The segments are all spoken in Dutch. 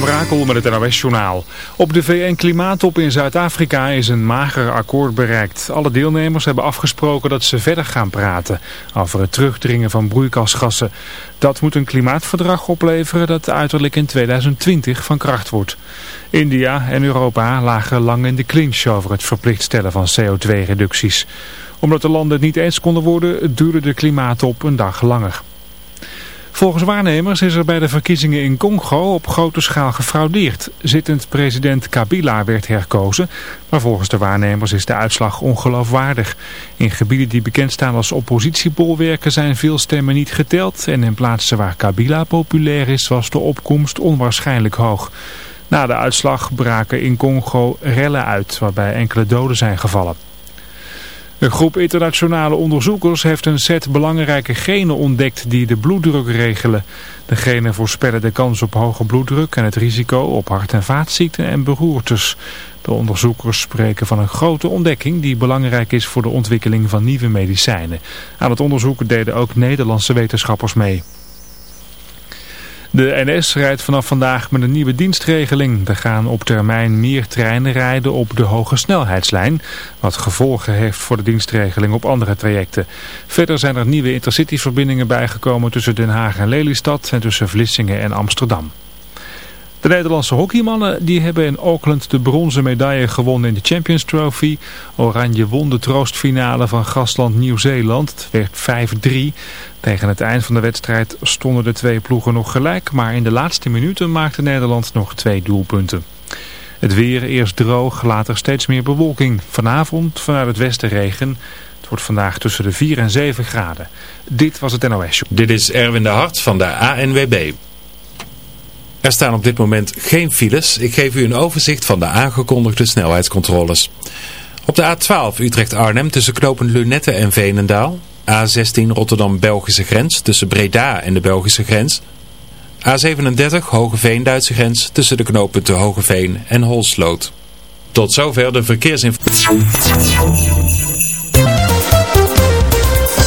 Brakel met het NOS-journaal. Op de VN-klimaattop in Zuid-Afrika is een mager akkoord bereikt. Alle deelnemers hebben afgesproken dat ze verder gaan praten over het terugdringen van broeikasgassen. Dat moet een klimaatverdrag opleveren dat uiterlijk in 2020 van kracht wordt. India en Europa lagen lang in de clinch over het verplicht stellen van CO2-reducties. Omdat de landen het niet eens konden worden, duurde de klimaattop een dag langer. Volgens waarnemers is er bij de verkiezingen in Congo op grote schaal gefraudeerd. Zittend president Kabila werd herkozen, maar volgens de waarnemers is de uitslag ongeloofwaardig. In gebieden die bekend staan als oppositiebolwerken zijn veel stemmen niet geteld en in plaatsen waar Kabila populair is was de opkomst onwaarschijnlijk hoog. Na de uitslag braken in Congo rellen uit waarbij enkele doden zijn gevallen. Een groep internationale onderzoekers heeft een set belangrijke genen ontdekt die de bloeddruk regelen. De genen voorspellen de kans op hoge bloeddruk en het risico op hart- en vaatziekten en beroertes. De onderzoekers spreken van een grote ontdekking die belangrijk is voor de ontwikkeling van nieuwe medicijnen. Aan het onderzoek deden ook Nederlandse wetenschappers mee. De NS rijdt vanaf vandaag met een nieuwe dienstregeling. Er gaan op termijn meer treinen rijden op de hoge snelheidslijn, wat gevolgen heeft voor de dienstregeling op andere trajecten. Verder zijn er nieuwe intercityverbindingen bijgekomen tussen Den Haag en Lelystad en tussen Vlissingen en Amsterdam. De Nederlandse hockeymannen die hebben in Auckland de bronzen medaille gewonnen in de Champions Trophy. Oranje won de troostfinale van gastland Nieuw-Zeeland. Het werd 5-3. Tegen het eind van de wedstrijd stonden de twee ploegen nog gelijk. Maar in de laatste minuten maakte Nederland nog twee doelpunten. Het weer eerst droog, later steeds meer bewolking. Vanavond vanuit het westen regen. Het wordt vandaag tussen de 4 en 7 graden. Dit was het NOS. Dit is Erwin de Hart van de ANWB. Er staan op dit moment geen files. Ik geef u een overzicht van de aangekondigde snelheidscontroles. Op de A12 Utrecht-Arnhem tussen knopen Lunette en Veenendaal. A16 Rotterdam-Belgische grens tussen Breda en de Belgische grens. A37 Hogeveen-Duitse grens tussen de knooppunten Hogeveen en Holsloot. Tot zover de verkeersinformatie.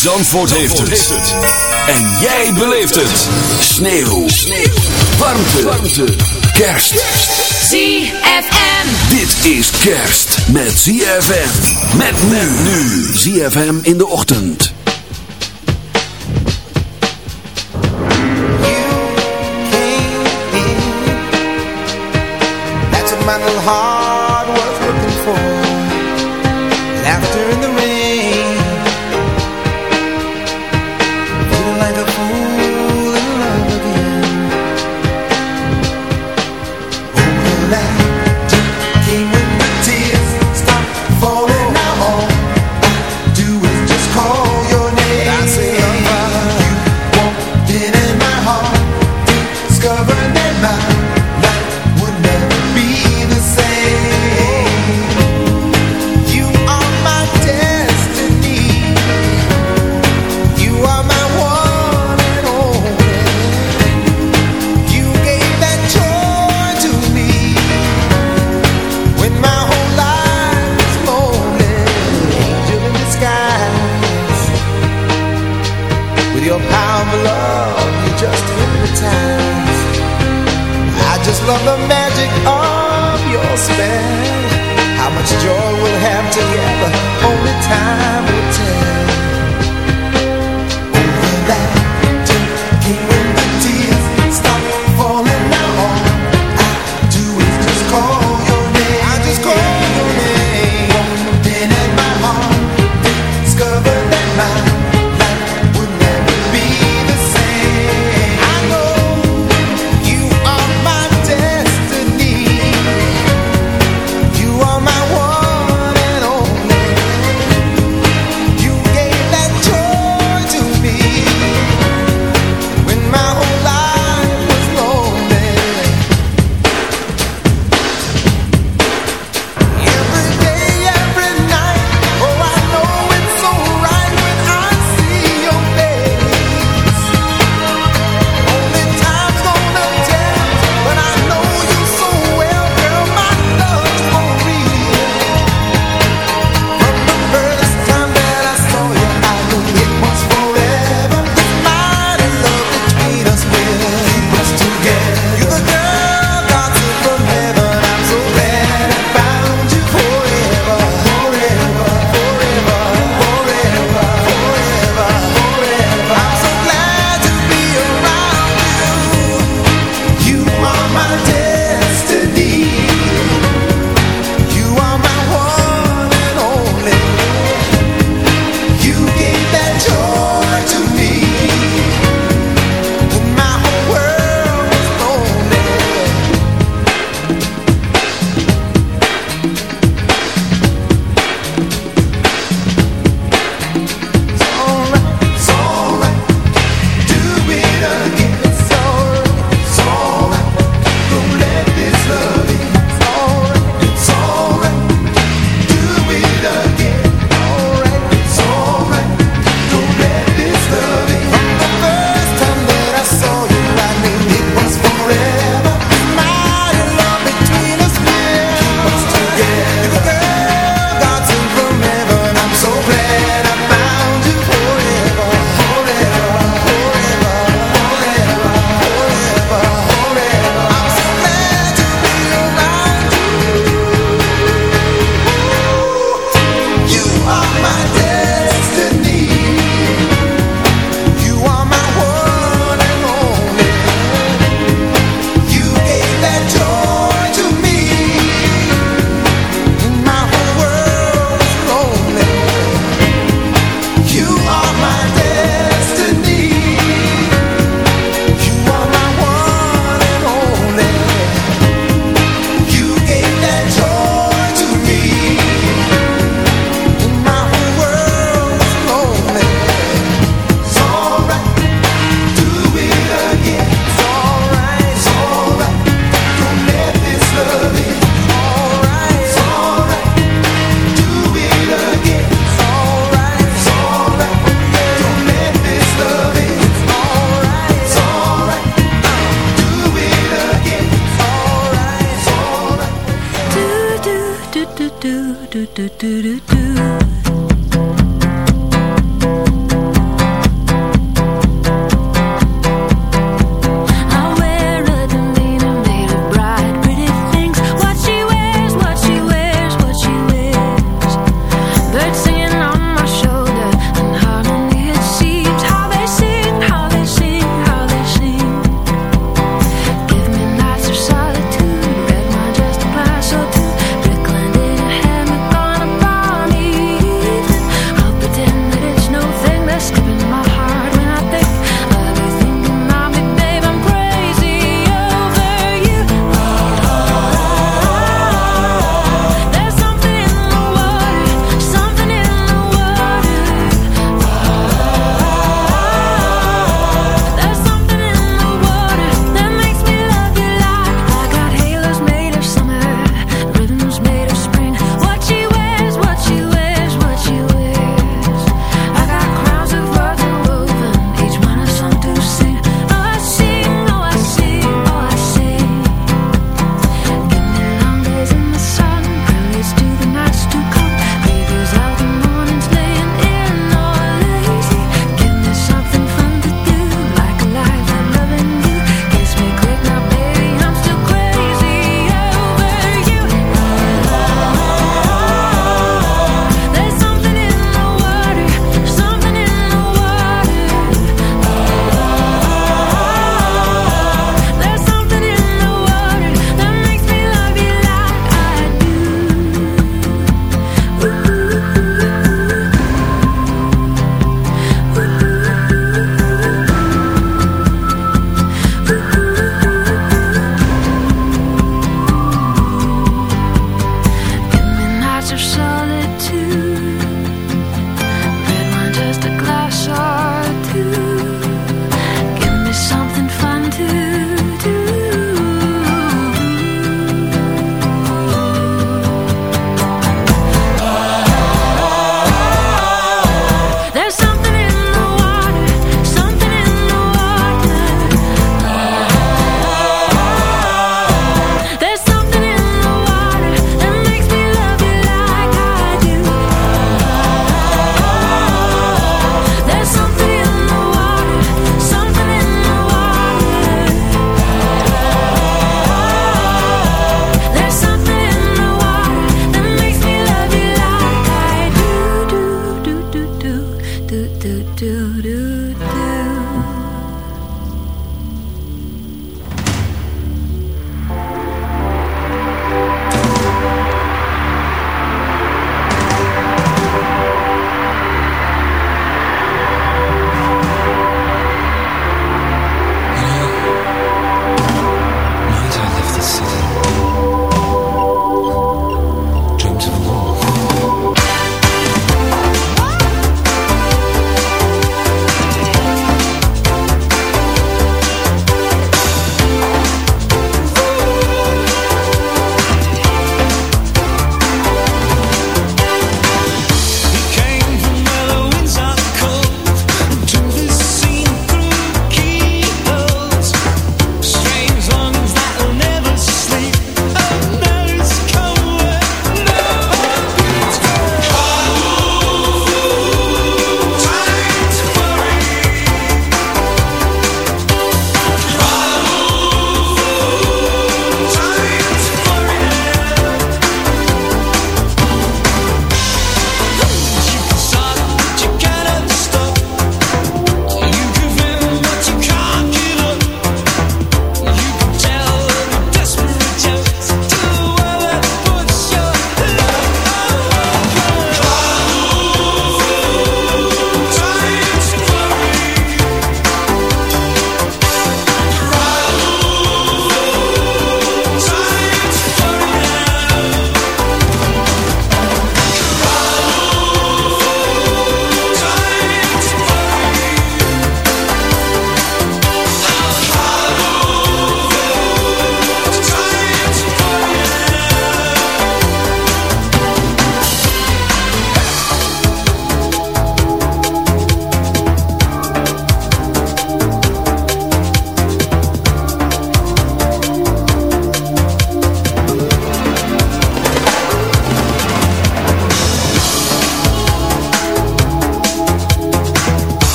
Zandvoort, heeft, het. En jij beleeft het. Sneeuw. Sneeuw. Warmte. Warmte. Kerst. ZFM. Dit is kerst met ZFM. Met men nu. ZFM in de ochtend. That's what my little heart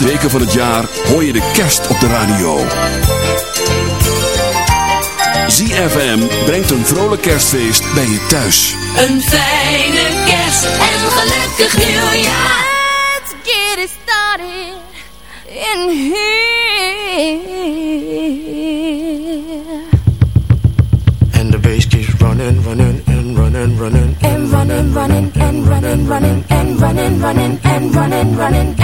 laatste weken van het jaar hoor je de kerst op de radio. ZFM brengt een vrolijk kerstfeest bij je thuis. Een fijne kerst en een gelukkig nieuwjaar. Let's get it started in here. And the bass keeps running, running, and running, running, And running, running, and running, running, and running, running, and running, running, and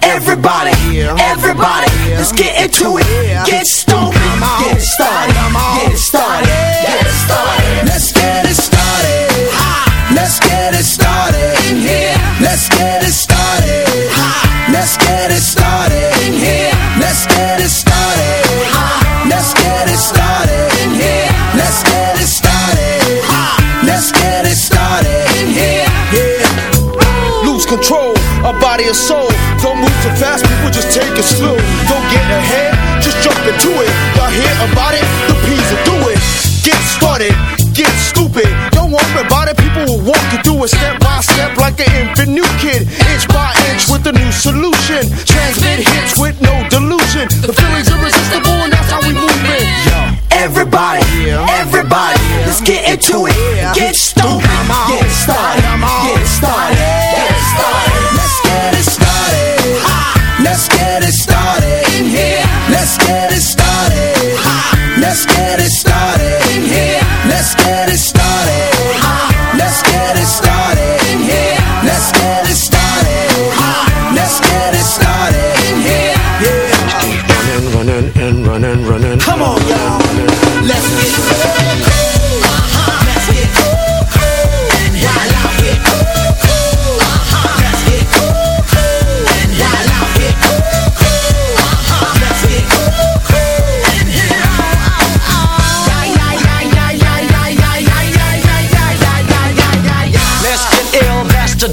Everybody, everybody, let's get into it. Get stoked, get started, get it started, get started. Let's get it started. Let's get it started in here. Let's get it started. Let's get it started in here. Let's get it started. Let's get it started in here. Let's get it started. Let's get it started in here. Lose control of body and soul. It slow. Don't get ahead, just jump into it. Y'all hear about it? The P's will do it. Get started, get stupid. Don't worry about it, people will walk you through it step by step like an infant new kid. Inch by inch with a new solution. Transmit hits with no delusion. The feeling's irresistible and that's how we move it. Everybody, everybody, let's get into it. Get stoked, get started,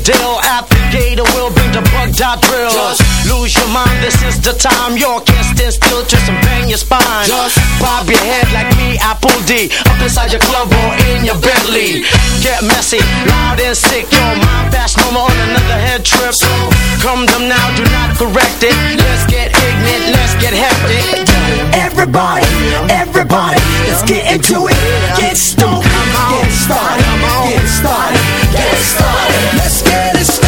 deal. Applicator will bring the bug dot drill. Just lose your mind, this is the time. You can't stand still, twist and bang your spine. Just bob your head like me, Apple D. Inside your club or in your Bentley. Get messy, loud and sick. Your mind fast, no more on another head trip. So come them now, do not correct it. Let's get ignorant, let's get hectic. Everybody, everybody, let's get into it. Get stoned, get started, get started, get started. Let's get it started.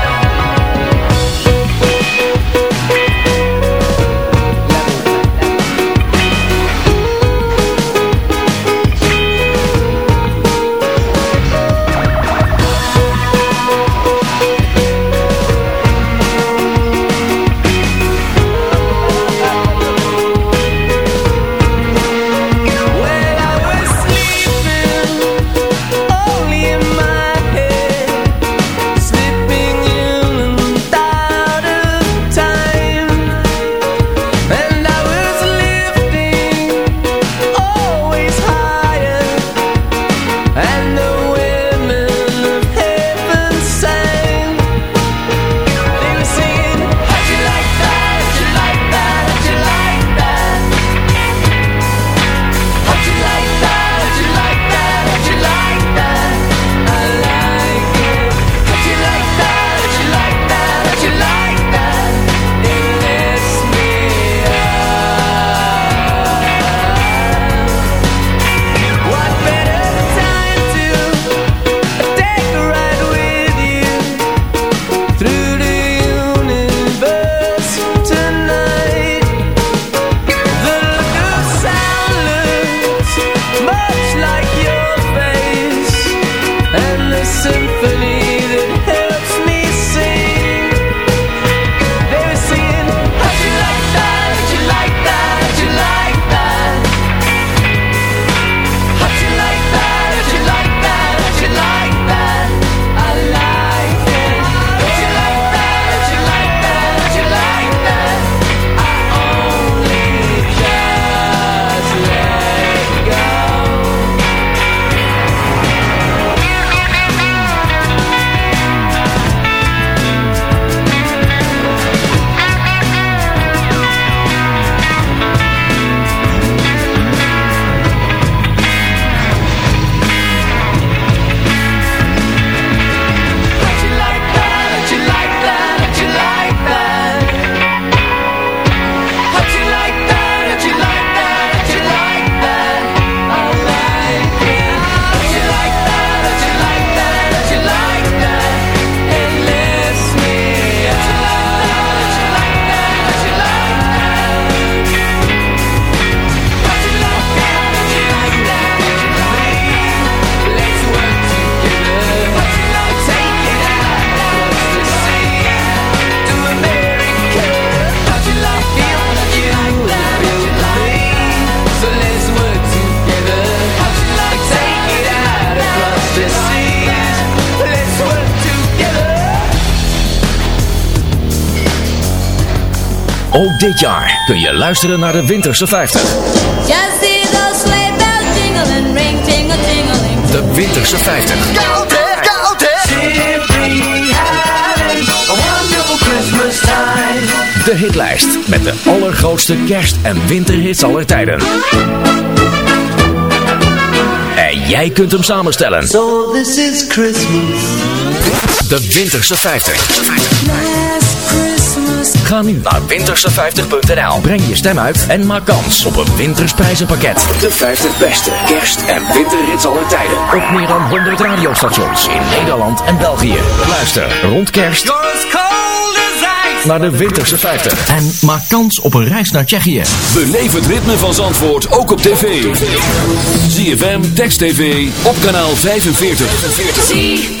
dit jaar kun je luisteren naar de Winterse 50. Just see those sleigh bells jingling, ring, tingle, tingling. De Winterse 50. Koud hè, koud hè. Simply having a wonderful Christmas time. De hitlijst met de allergrootste kerst- en winterhits aller tijden. En jij kunt hem samenstellen. So this is Christmas. De Winterse 50. Ga nu naar winterse50.nl. Breng je stem uit en maak kans op een wintersprijzenpakket. De 50 beste kerst- en winterhits aller tijden. Op meer dan 100 radiostations in Nederland en België. Luister rond kerst naar de Winterse 50. En maak kans op een reis naar Tsjechië. Beleef het ritme van Zandvoort ook op tv. ZFM, Text TV, op kanaal 45. ZFM.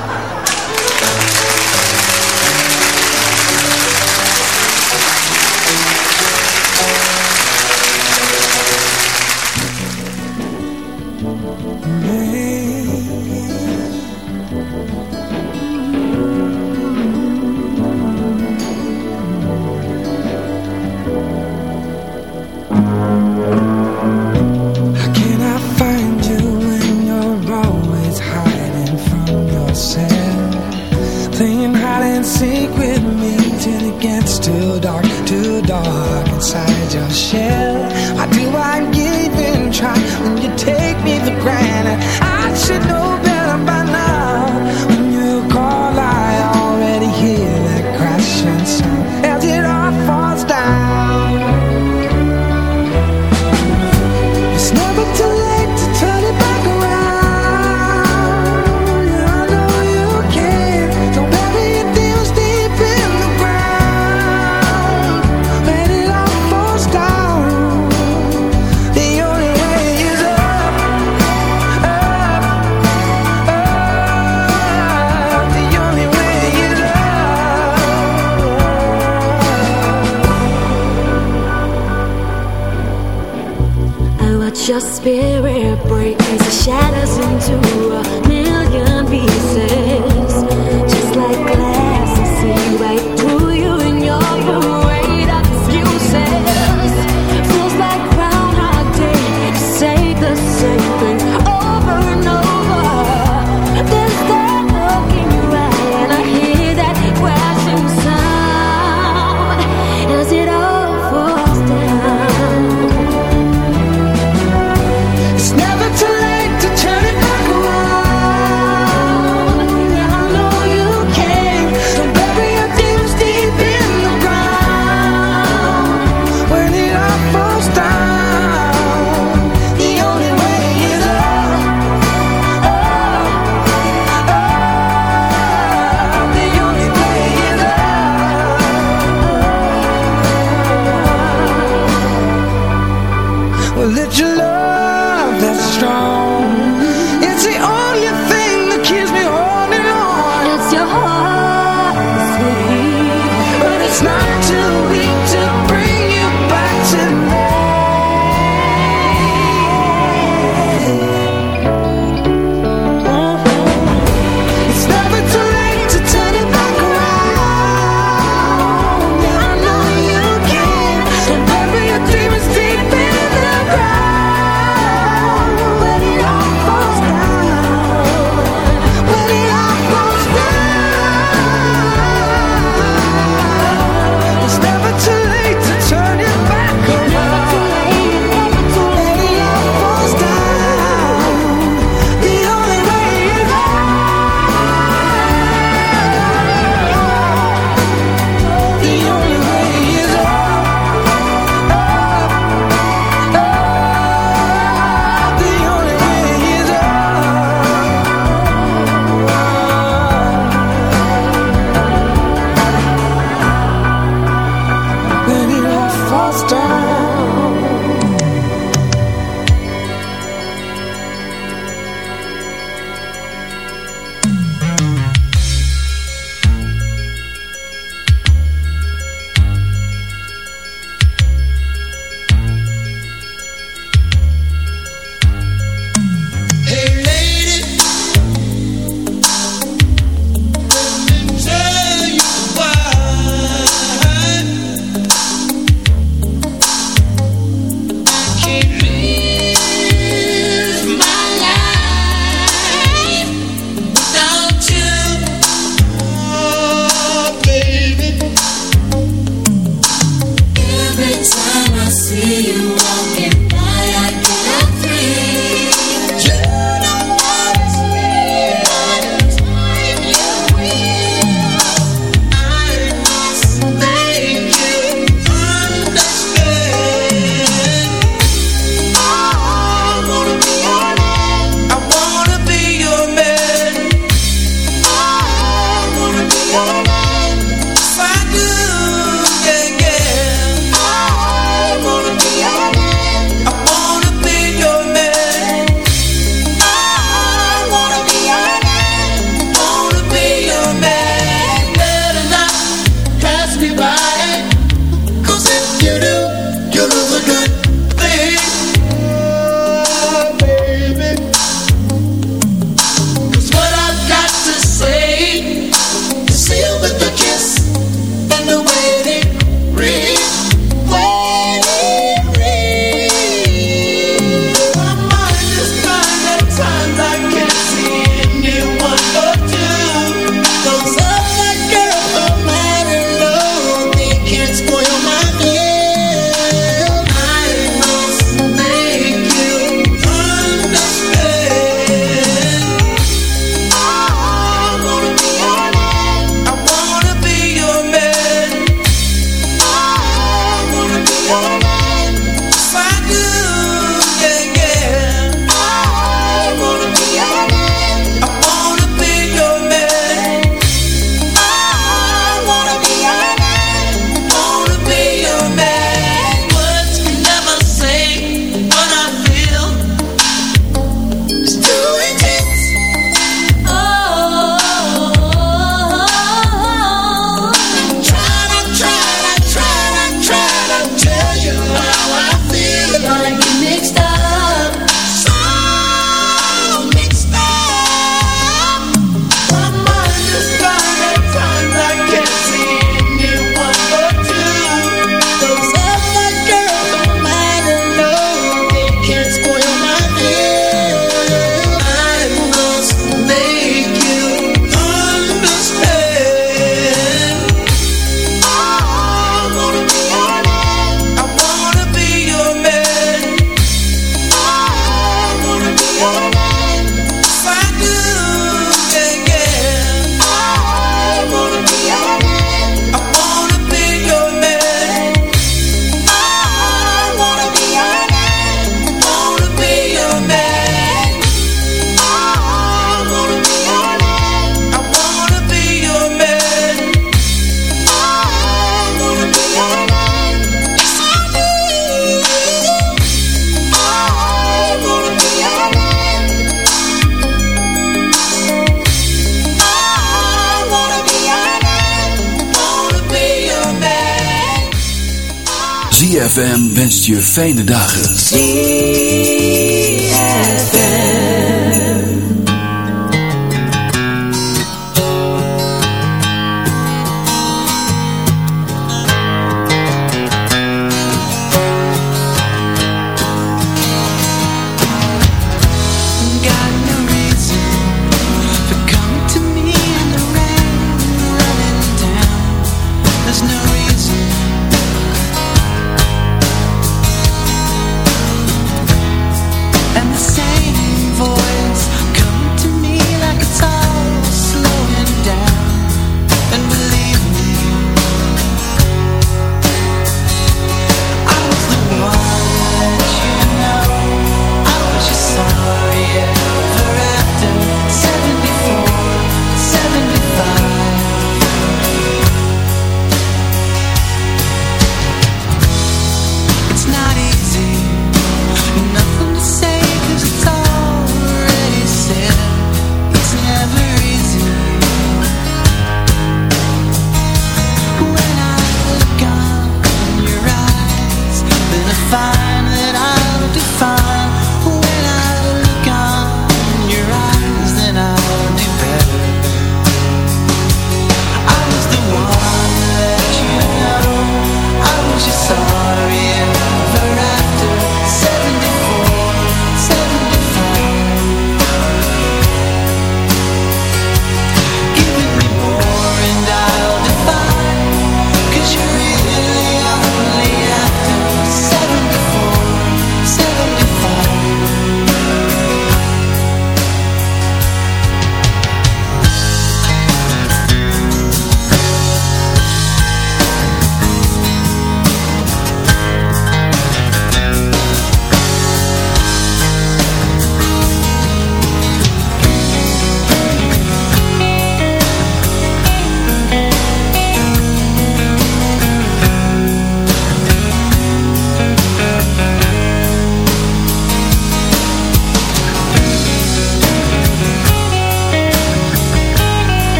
fijne dag.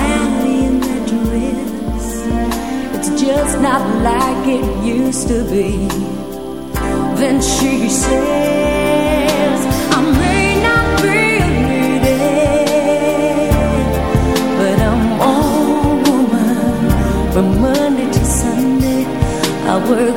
Daddy in that dress. It's just not like it used to be. Then she says, I may not be a but I'm woman from Monday to Sunday. I work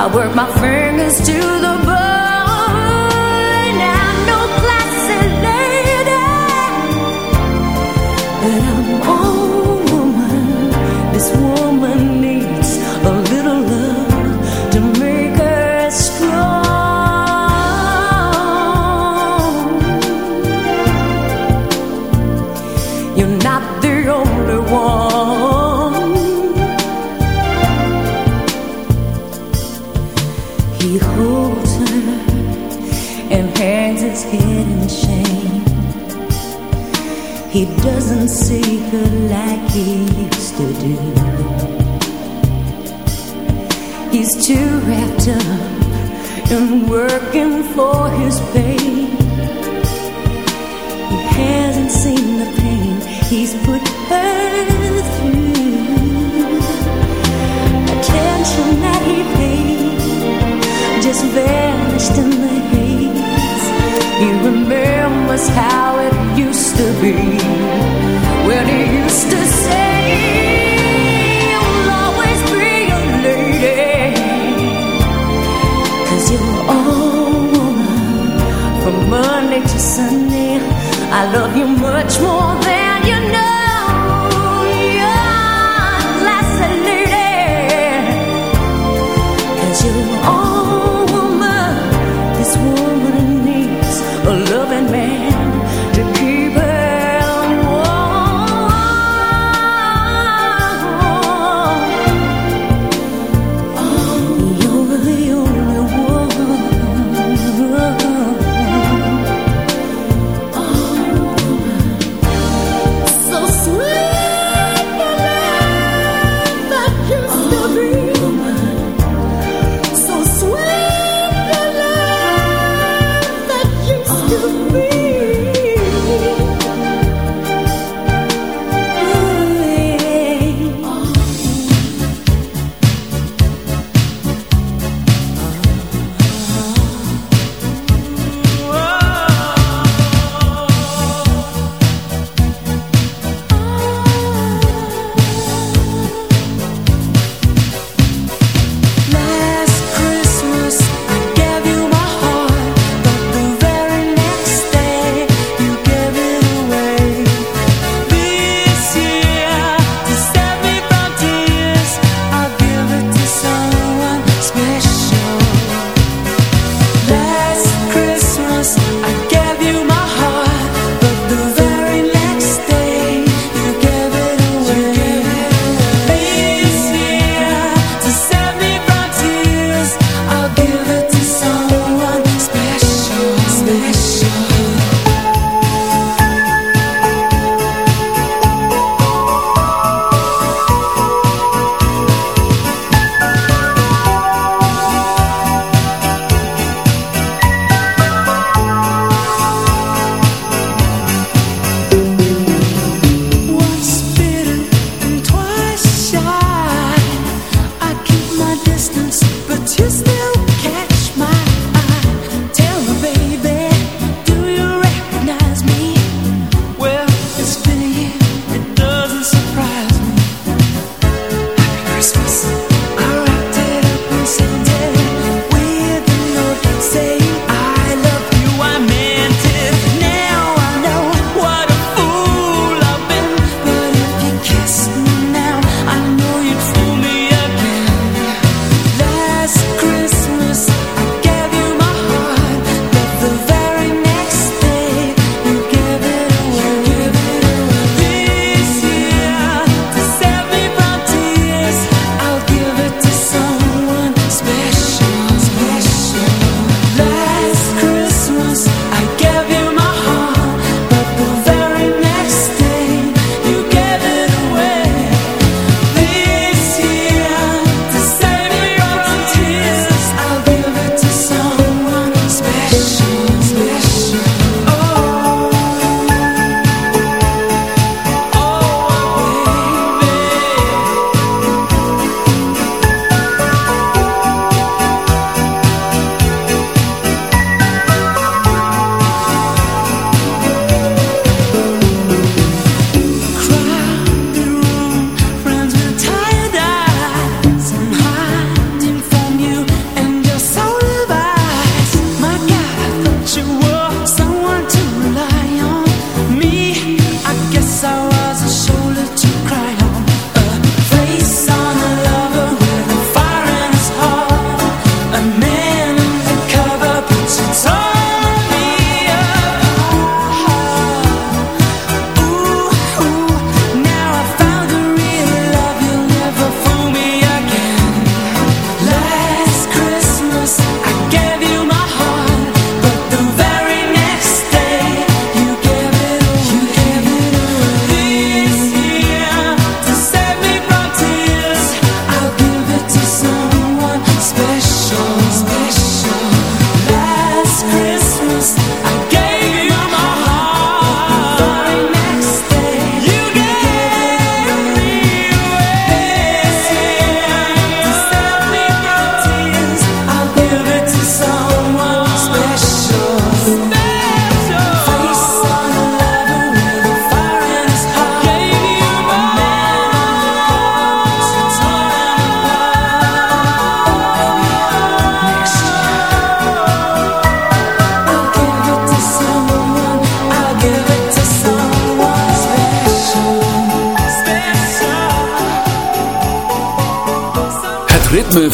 I work my fingers to the bone. I'm no classy lady, but I'm all woman. This woman needs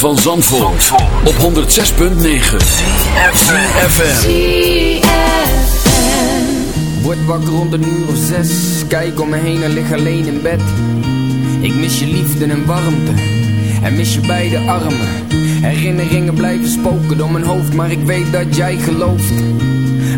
van Zandvoort, op 106.9 CFFM Word wakker rond een uur of zes. Kijk om me heen en lig alleen in bed. Ik mis je liefde en warmte. En mis je beide armen. Herinneringen blijven spoken door mijn hoofd Maar ik weet dat jij gelooft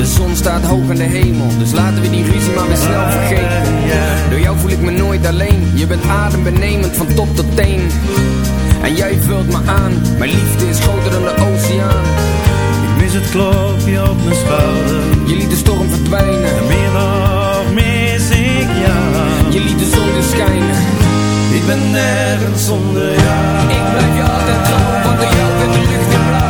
De zon staat hoog in de hemel Dus laten we die ruzie maar weer snel vergeten. Door jou voel ik me nooit alleen Je bent adembenemend van top tot teen. En jij vult me aan Mijn liefde is groter dan de oceaan. Ik mis het klopje op mijn schouder. Je liet de storm verdwijnen. En meer nog mis ik jou. Je liet de zon weer schijnen. Ik ben nergens zonder jou. Ik blijf je altijd trouw Want door jou wordt de lucht weer blauw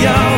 your